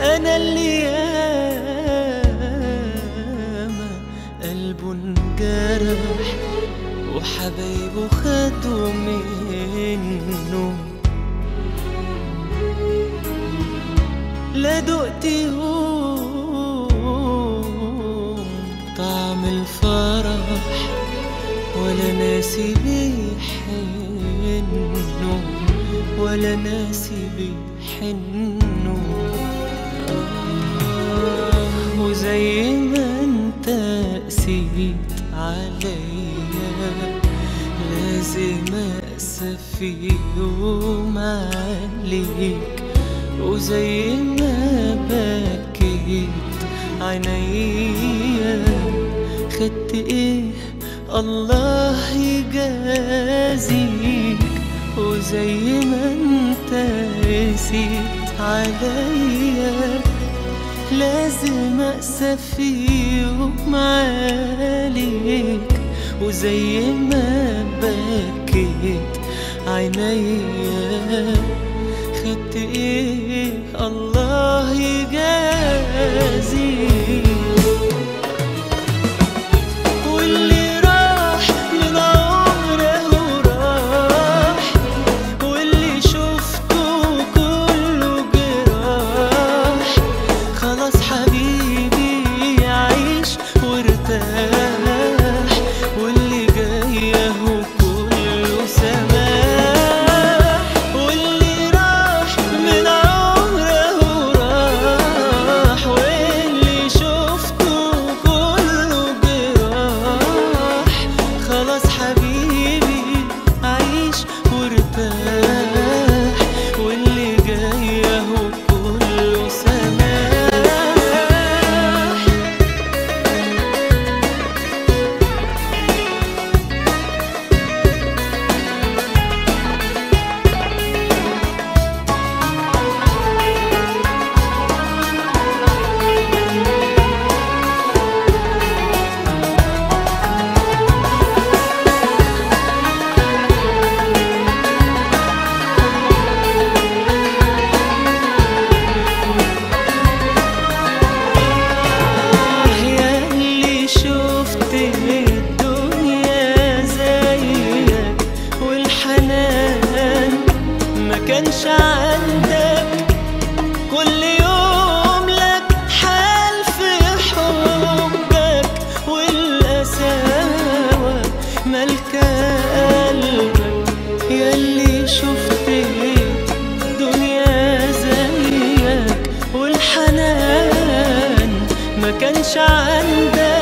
أنا اللي ياما قلبه انجرح وحبايبه خدوا منه. لا دقت يوم طعم الفرح ولا ناسي بيحنه ولا ناسي بيحنه وزي ما انت قسيت عليا لازم اقسى في يوم عليك وزي ما بكيت عينيا خدت إيه الله يجازيك. وزي ما انت قسيت عليا لازم أقسى في يوم عليك وزي ما بكيت عينيا خدت إيه الله؟ كانش عندك كل يوم لك حال في حبك والقساوة ملكة قلبك. يا اللي شفت الدنيا زيك والحنان ما كانش عندك.